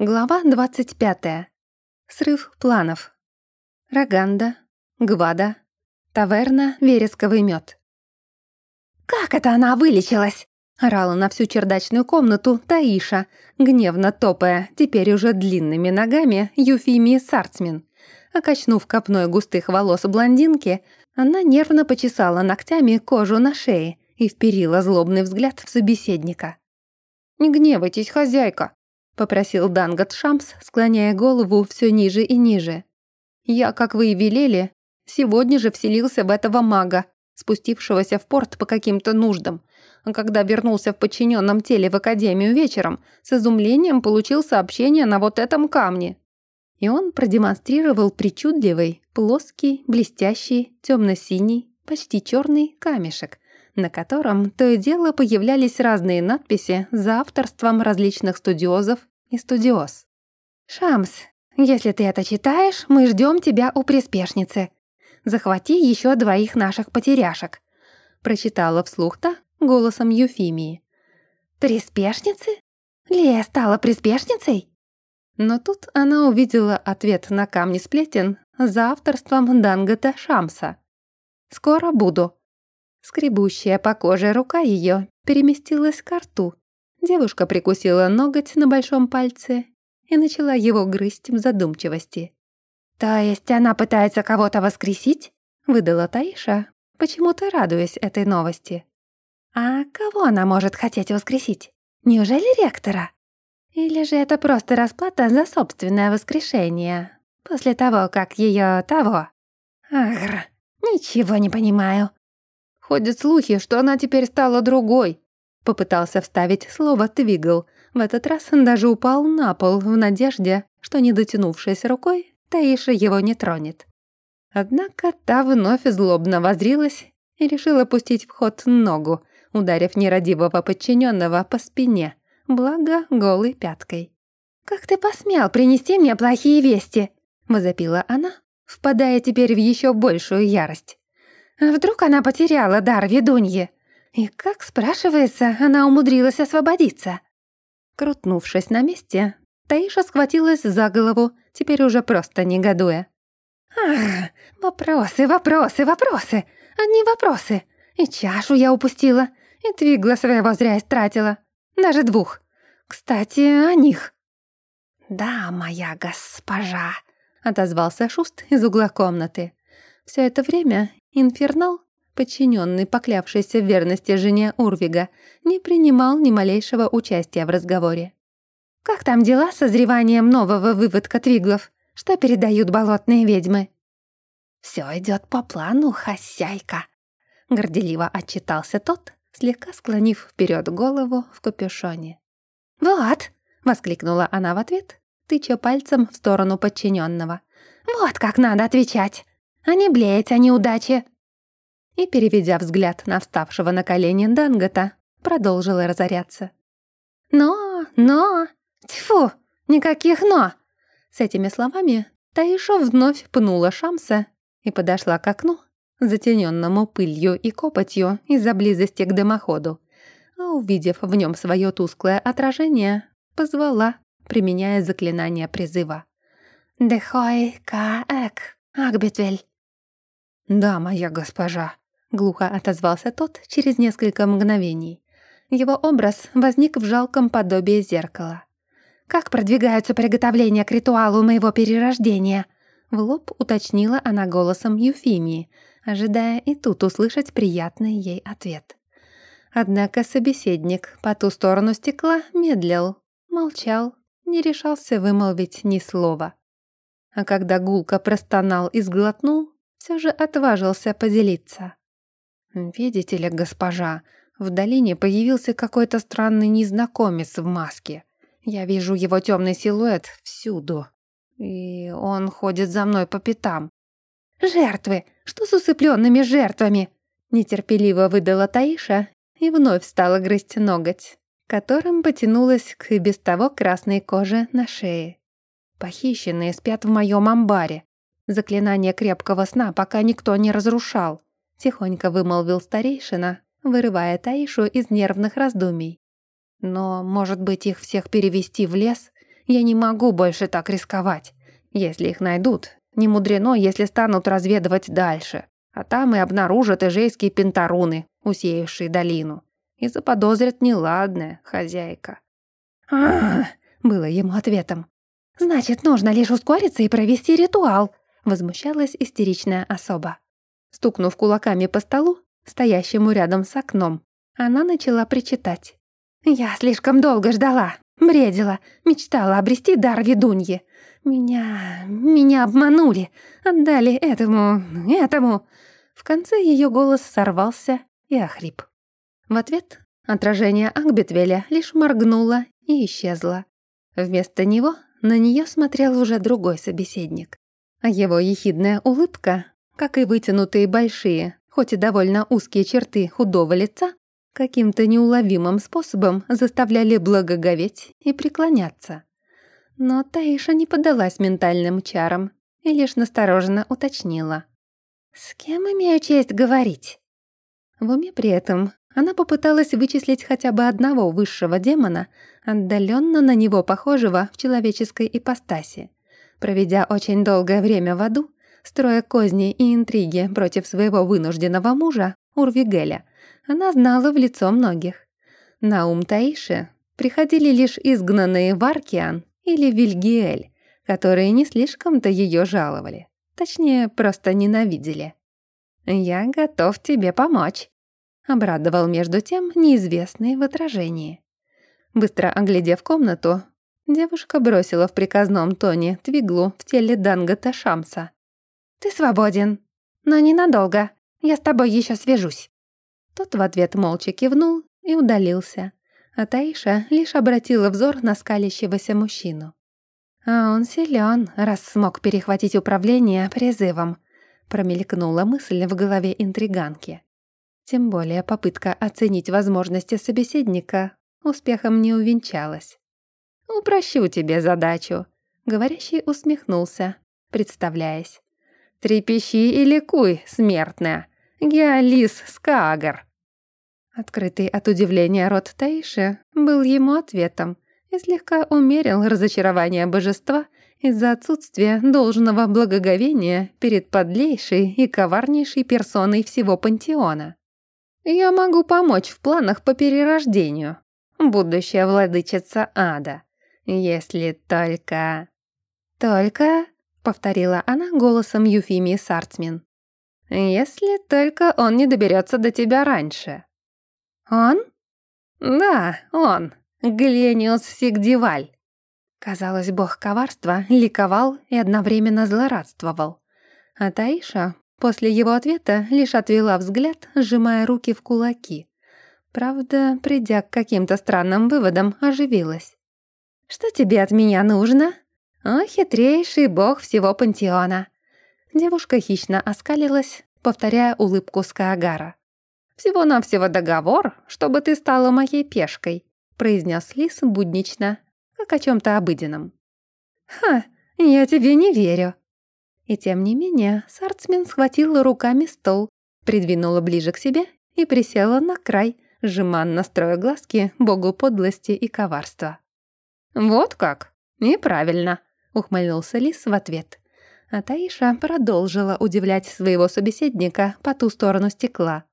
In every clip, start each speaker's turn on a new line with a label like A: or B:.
A: Глава 25. Срыв планов. Роганда, Гвада, таверна, вересковый мед. «Как это она вылечилась?» — орала на всю чердачную комнату Таиша, гневно топая, теперь уже длинными ногами, Юфимии Сарцмин. Окачнув копной густых волос блондинки, она нервно почесала ногтями кожу на шее и вперила злобный взгляд в собеседника. «Не гневайтесь, хозяйка!» Попросил Дангот Шамс, склоняя голову все ниже и ниже. «Я, как вы и велели, сегодня же вселился в этого мага, спустившегося в порт по каким-то нуждам. А когда вернулся в подчиненном теле в академию вечером, с изумлением получил сообщение на вот этом камне». И он продемонстрировал причудливый, плоский, блестящий, темно-синий, почти черный камешек, на котором то и дело появлялись разные надписи за авторством различных студиозов и студиоз. «Шамс, если ты это читаешь, мы ждем тебя у приспешницы. Захвати еще двоих наших потеряшек», прочитала вслух та голосом Юфимии. «Приспешницы? Лея стала приспешницей?» Но тут она увидела ответ на камни сплетен за авторством Дангота Шамса. «Скоро буду». Скребущая по коже рука ее переместилась к рту, Девушка прикусила ноготь на большом пальце и начала его грызть в задумчивости. «То есть она пытается кого-то воскресить?» — выдала Таиша, почему-то радуясь этой новости. «А кого она может хотеть воскресить? Неужели ректора? Или же это просто расплата за собственное воскрешение, после того, как ее того? Агр, ничего не понимаю».
B: Ходят слухи, что она теперь стала другой, Попытался вставить слово «твигл». В этот раз даже упал на пол в надежде, что, не дотянувшись рукой, Таиша его не тронет. Однако та вновь злобно возрилась и решила пустить в ход ногу, ударив нерадивого подчиненного по спине, благо голой пяткой.
A: «Как ты посмел принести мне плохие вести?» — возопила она, впадая теперь в еще большую ярость. «А вдруг она потеряла дар ведуньи?» И как, спрашивается, она умудрилась освободиться? Крутнувшись на месте, Таиша схватилась за голову, теперь уже просто негодуя. «Ах, вопросы, вопросы, вопросы! Одни вопросы! И чашу я упустила, и твигла своего зря истратила. Даже двух. Кстати, о них». «Да, моя госпожа», — отозвался Шуст из угла комнаты. Все это время Инфернал подчиненный, поклявшийся в верности жене Урвига, не принимал ни малейшего участия в разговоре. «Как там дела с созреванием нового выводка твиглов? Что передают болотные ведьмы?» «Все идет по плану, хозяйка», — горделиво отчитался тот, слегка склонив вперед голову в капюшоне. «Вот!» — воскликнула она в ответ, тыча пальцем в сторону подчиненного. «Вот как надо отвечать! А не блеять о неудаче!» И, переведя взгляд на вставшего на колени Дангота, продолжила разоряться. «Но, но, тьфу, никаких «но». С этими словами Таиша вновь пнула Шамса и подошла к окну, затененному пылью и копотью из-за близости к дымоходу, а увидев в нем свое тусклое отражение, позвала, применяя заклинание призыва. «Дехой каэк, Акбетвель».
B: «Да, моя госпожа»,
A: Глухо отозвался тот через несколько мгновений. Его образ возник в жалком подобии зеркала. «Как продвигаются приготовления к ритуалу моего перерождения?» В лоб уточнила она голосом Юфимии, ожидая и тут услышать приятный ей ответ. Однако собеседник по ту сторону стекла медлил, молчал, не решался вымолвить ни слова. А когда гулко простонал и сглотнул, все же отважился поделиться.
B: «Видите ли, госпожа, в долине появился какой-то странный незнакомец в маске. Я вижу его темный силуэт всюду. И он ходит за мной по пятам».
A: «Жертвы! Что с усыпленными жертвами?» Нетерпеливо выдала Таиша и вновь стала грызть ноготь, которым потянулась к и без того красной коже на шее.
B: «Похищенные спят в моем амбаре. Заклинание крепкого сна пока никто не разрушал.
A: Тихонько вымолвил старейшина, вырывая Таишу из нервных раздумий.
B: Но, может быть, их всех перевести в лес Я не могу больше так рисковать. Если их найдут, не мудрено, если станут разведывать дальше. А там и обнаружат эжейские пентаруны, усеявшие долину. И заподозрят неладное, хозяйка.
A: а было ему ответом. «Значит, нужно лишь ускориться и провести ритуал», — возмущалась истеричная особа.
B: Стукнув кулаками по столу, стоящему рядом с окном, она начала причитать.
A: «Я слишком долго ждала, бредила, мечтала обрести дар ведуньи. Меня... меня обманули, отдали этому... этому...»
B: В конце ее голос сорвался и охрип. В ответ отражение Акбетвеля лишь моргнуло и исчезло. Вместо него на нее смотрел уже другой собеседник. А его ехидная улыбка, как и вытянутые большие, хоть и довольно узкие черты худого лица, каким-то неуловимым способом заставляли благоговеть и преклоняться. Но Таиша не поддалась ментальным чарам и лишь настороженно уточнила.
A: «С кем имею честь говорить?»
B: В уме при этом она попыталась вычислить хотя бы одного высшего демона, отдаленно на него похожего в человеческой ипостаси. Проведя очень долгое время в аду, строя козни и интриги против своего вынужденного мужа, Урвигеля, она знала в лицо многих. На ум Таиши приходили лишь изгнанные Варкиан или Вильгиэль, которые не слишком-то ее жаловали. Точнее, просто ненавидели. «Я готов тебе помочь», — обрадовал между тем неизвестный в отражении. Быстро оглядев комнату, девушка бросила в приказном тоне Твиглу в теле Дангота Шамса.
A: «Ты свободен, но ненадолго. Я с тобой еще свяжусь».
B: Тот в ответ молча кивнул и удалился, а Таиша лишь обратила взор на скалящегося мужчину. «А он силен, раз смог перехватить управление призывом», промелькнула мысль в голове интриганки. Тем более попытка оценить возможности собеседника успехом не увенчалась. «Упрощу тебе задачу», — говорящий усмехнулся, представляясь. «Трепещи и ликуй, смертная, Геолис Скаагар». Открытый от удивления рот Таиши был ему ответом и слегка умерил разочарование божества из-за отсутствия должного благоговения перед подлейшей и коварнейшей персоной всего пантеона. «Я могу помочь в планах по перерождению, будущая владычица ада, если только...» «Только...» — повторила она голосом Юфимии Сарцмин. «Если только он не доберется до тебя раньше».
A: «Он?»
B: «Да, он. Глениус Сигдиваль». Казалось, бог коварства ликовал и одновременно злорадствовал. А Таиша после его ответа лишь отвела взгляд, сжимая руки в кулаки. Правда, придя к каким-то странным выводам, оживилась. «Что тебе от меня нужно?» «О, хитрейший бог всего пантеона!» Девушка хищно оскалилась, повторяя улыбку Скаагара. «Всего-навсего договор, чтобы ты стала моей пешкой», произнес Лис буднично, как о чем-то обыденном. «Ха, я тебе не верю». И тем не менее Сарцмен схватила руками стол, придвинула ближе к себе и присела на край, жеманно строя глазки богу подлости и коварства. «Вот как? Неправильно», — ухмыльнулся Лис в ответ. А Таиша продолжила удивлять своего собеседника по ту сторону стекла.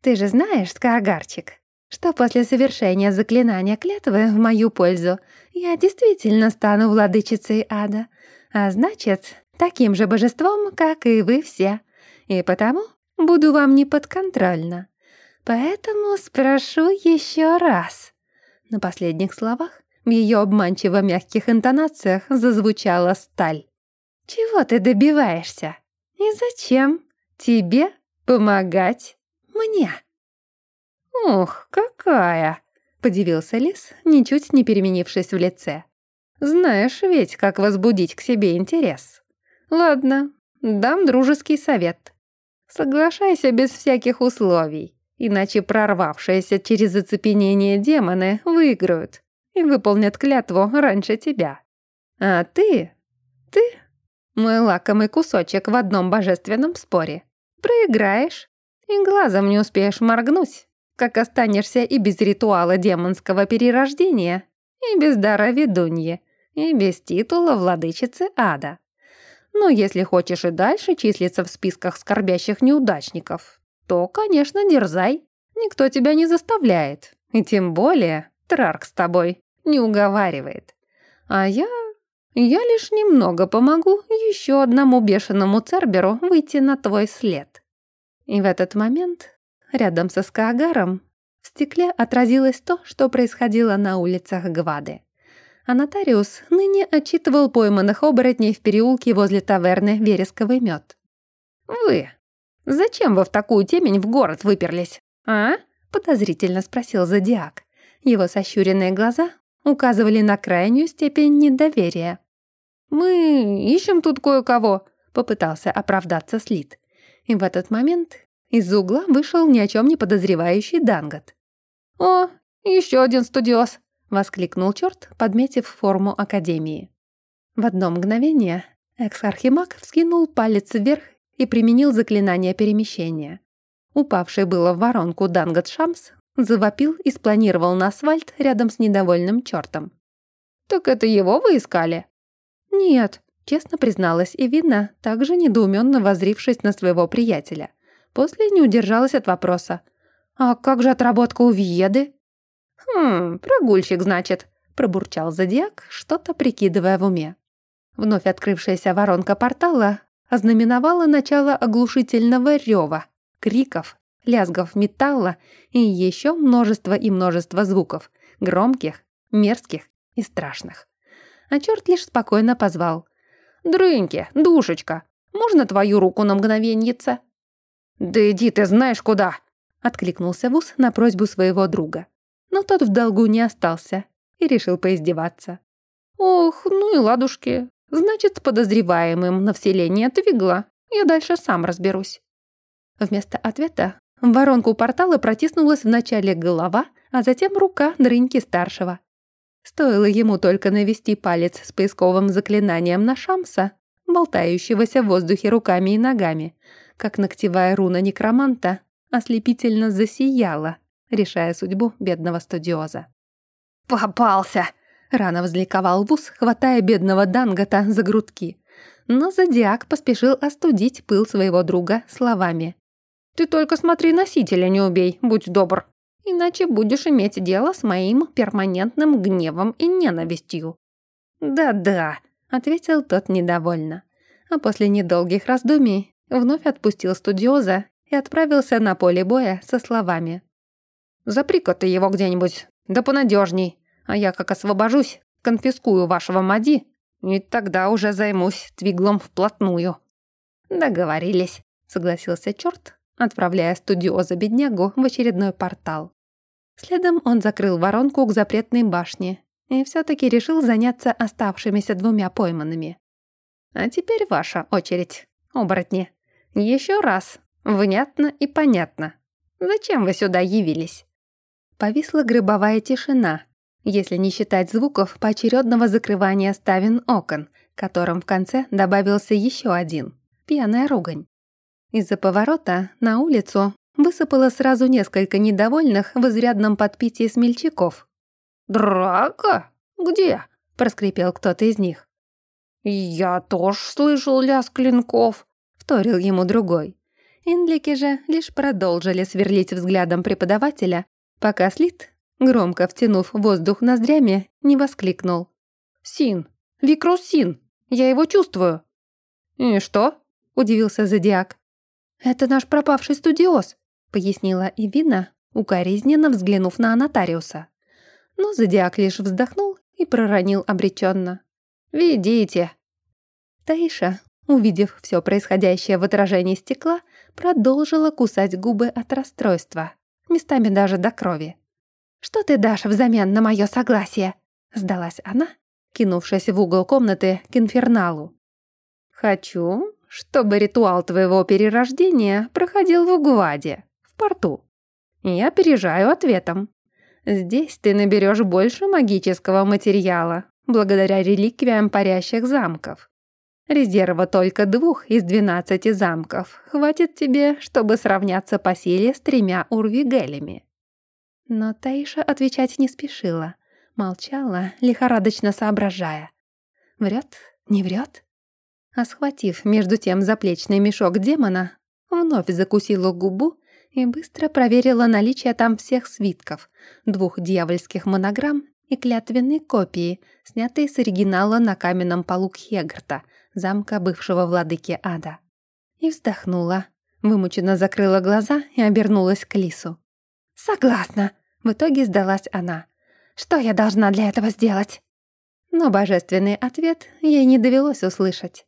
B: «Ты же знаешь, Скаагарчик, что после совершения заклинания клятвы в мою пользу я действительно стану владычицей ада, а значит, таким же божеством, как и вы все, и потому буду вам неподконтрольна. Поэтому спрошу еще раз». На последних словах в ее обманчиво мягких интонациях зазвучала сталь. «Чего ты добиваешься? И зачем тебе помогать мне?» «Ух, какая!» — подивился Лис, ничуть не переменившись в лице. «Знаешь ведь, как возбудить к себе интерес. Ладно, дам дружеский совет. Соглашайся без всяких условий, иначе прорвавшиеся через оцепенение демоны выиграют и выполнят клятву раньше тебя. А ты, ты, мой лакомый кусочек в одном божественном споре, проиграешь и глазом не успеешь моргнуть, как останешься и без ритуала демонского перерождения, и без дара ведуньи, и без титула владычицы ада. Но если хочешь и дальше числиться в списках скорбящих неудачников, то, конечно, дерзай. Никто тебя не заставляет. И тем более Трарк с тобой не уговаривает. А я... я лишь немного помогу еще одному бешеному Церберу выйти на твой след. И в этот момент, рядом со Скаагаром, в стекле отразилось то, что происходило на улицах Гвады. А нотариус ныне отчитывал пойманных оборотней в переулке возле таверны «Вересковый мед». «Вы! Зачем вы в такую темень в город выперлись, а?» — подозрительно спросил Зодиак. Его сощуренные глаза указывали на крайнюю степень недоверия. «Мы ищем тут кое-кого», — попытался оправдаться Слит. И в этот момент из угла вышел ни о чем не подозревающий Дангот. «О, еще один студиоз!» — воскликнул черт, подметив форму Академии. В одно мгновение экс-архимаг вскинул палец вверх и применил заклинание перемещения. Упавший было в воронку Дангот Шамс завопил и спланировал на асфальт рядом с недовольным чертом. «Так это его вы искали?» «Нет», — честно призналась Ивина, также недоуменно возрившись на своего приятеля. После не удержалась от вопроса. «А как же отработка у Вьеды?» «Хм, прогульщик, значит», — пробурчал Зодиак, что-то прикидывая в уме. Вновь открывшаяся воронка портала ознаменовала начало оглушительного рева, криков, лязгов металла и еще множество и множество звуков, громких, мерзких и страшных. А черт лишь спокойно позвал. «Дрыньки, душечка, можно твою руку на мгновеньице?» «Да иди ты знаешь куда!» — откликнулся Вуз на просьбу своего друга. Но тот в долгу не остался и решил поиздеваться. «Ох, ну и ладушки. Значит, с подозреваемым на вселение Твигла я дальше сам разберусь». Вместо ответа в воронку портала протиснулась вначале голова, а затем рука Дрыньки-старшего. Стоило ему только навести палец с поисковым заклинанием на Шамса, болтающегося в воздухе руками и ногами, как ногтевая руна некроманта ослепительно засияла, решая судьбу бедного студиоза.
A: «Попался!» — рано возликовал Вуз, хватая бедного Дангота за грудки. Но Зодиак поспешил остудить пыл своего друга словами. «Ты только смотри носителя не убей, будь добр, иначе будешь иметь дело с моим перманентным гневом и ненавистью».
B: «Да-да», — ответил тот недовольно. А после недолгих раздумий Вновь отпустил студиоза и отправился на поле боя со словами. «Запри-ка ты его где-нибудь, да понадежней, а я как освобожусь, конфискую вашего Мади, и тогда уже займусь Твиглом вплотную». «Договорились», — согласился черт, отправляя студиоза-беднягу в очередной портал. Следом он закрыл воронку к запретной башне и все-таки решил заняться оставшимися двумя пойманными. «А теперь ваша очередь, оборотни». Еще раз. Внятно и понятно. Зачем вы сюда явились?» Повисла гробовая тишина, если не считать звуков поочередного закрывания ставен окон, которым в конце добавился еще один — пьяная ругань. Из-за поворота на улицу высыпало сразу несколько недовольных в изрядном подпитии смельчаков.
C: «Драка? Где?»
B: — проскрипел кто-то из них.
C: «Я тоже слышал лязг клинков»,
B: вторил ему другой. Инлики же лишь продолжили сверлить взглядом преподавателя, пока Слит, громко втянув воздух ноздрями, не воскликнул.
C: «Син! Викрус Син! Я его чувствую!»
B: «И что?» — удивился Зодиак. «Это наш пропавший студиоз», — пояснила Ивина, укоризненно взглянув на Анатариуса. Но Зодиак лишь вздохнул и проронил обреченно. «Ведите». Таиша, увидев все происходящее в отражении стекла, продолжила кусать губы от расстройства, местами даже до крови. «Что ты дашь взамен на мое согласие?» — сдалась она, кинувшись в угол комнаты к инферналу. «Хочу, чтобы ритуал твоего перерождения проходил в Гваде, в порту. Я опережаю ответом. Здесь ты наберешь больше магического материала, благодаря реликвиям парящих замков. Резерва только двух из двенадцати замков. Хватит тебе, чтобы сравняться по силе с тремя урвигелями». Но Таиша отвечать не спешила. Молчала, лихорадочно соображая, Врет? Не врет? А схватив между тем заплечный мешок демона, вновь закусила губу и быстро проверила наличие там всех свитков, двух дьявольских монограмм и клятвенной копии, снятые с оригинала на каменном полу Хегарта, замка бывшего владыки ада. И вздохнула, вымученно закрыла глаза и обернулась к Лису.
A: «Согласна», — в итоге сдалась она. «Что я должна для этого сделать?»
B: Но божественный ответ ей не довелось услышать.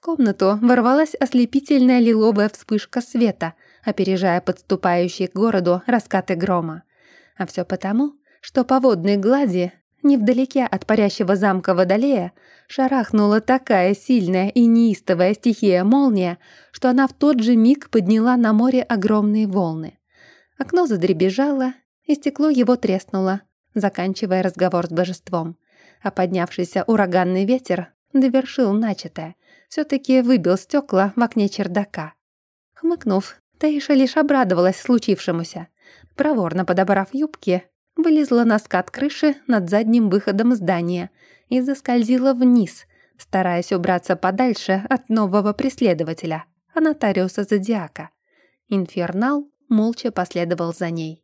B: В комнату ворвалась ослепительная лиловая вспышка света, опережая подступающие к городу раскаты грома. А все потому, что по водной глади, невдалеке от парящего замка Водолея, шарахнула такая сильная и неистовая стихия молния, что она в тот же миг подняла на море огромные волны. Окно задребежало, и стекло его треснуло, заканчивая разговор с божеством. А поднявшийся ураганный ветер довершил начатое, все таки выбил стекла в окне чердака. Хмыкнув, Таиша лишь обрадовалась случившемуся. Проворно подобрав юбки, вылезла на скат крыши над задним выходом здания и заскользила вниз, стараясь убраться подальше от нового преследователя, а нотариуса Зодиака. Инфернал молча последовал за ней.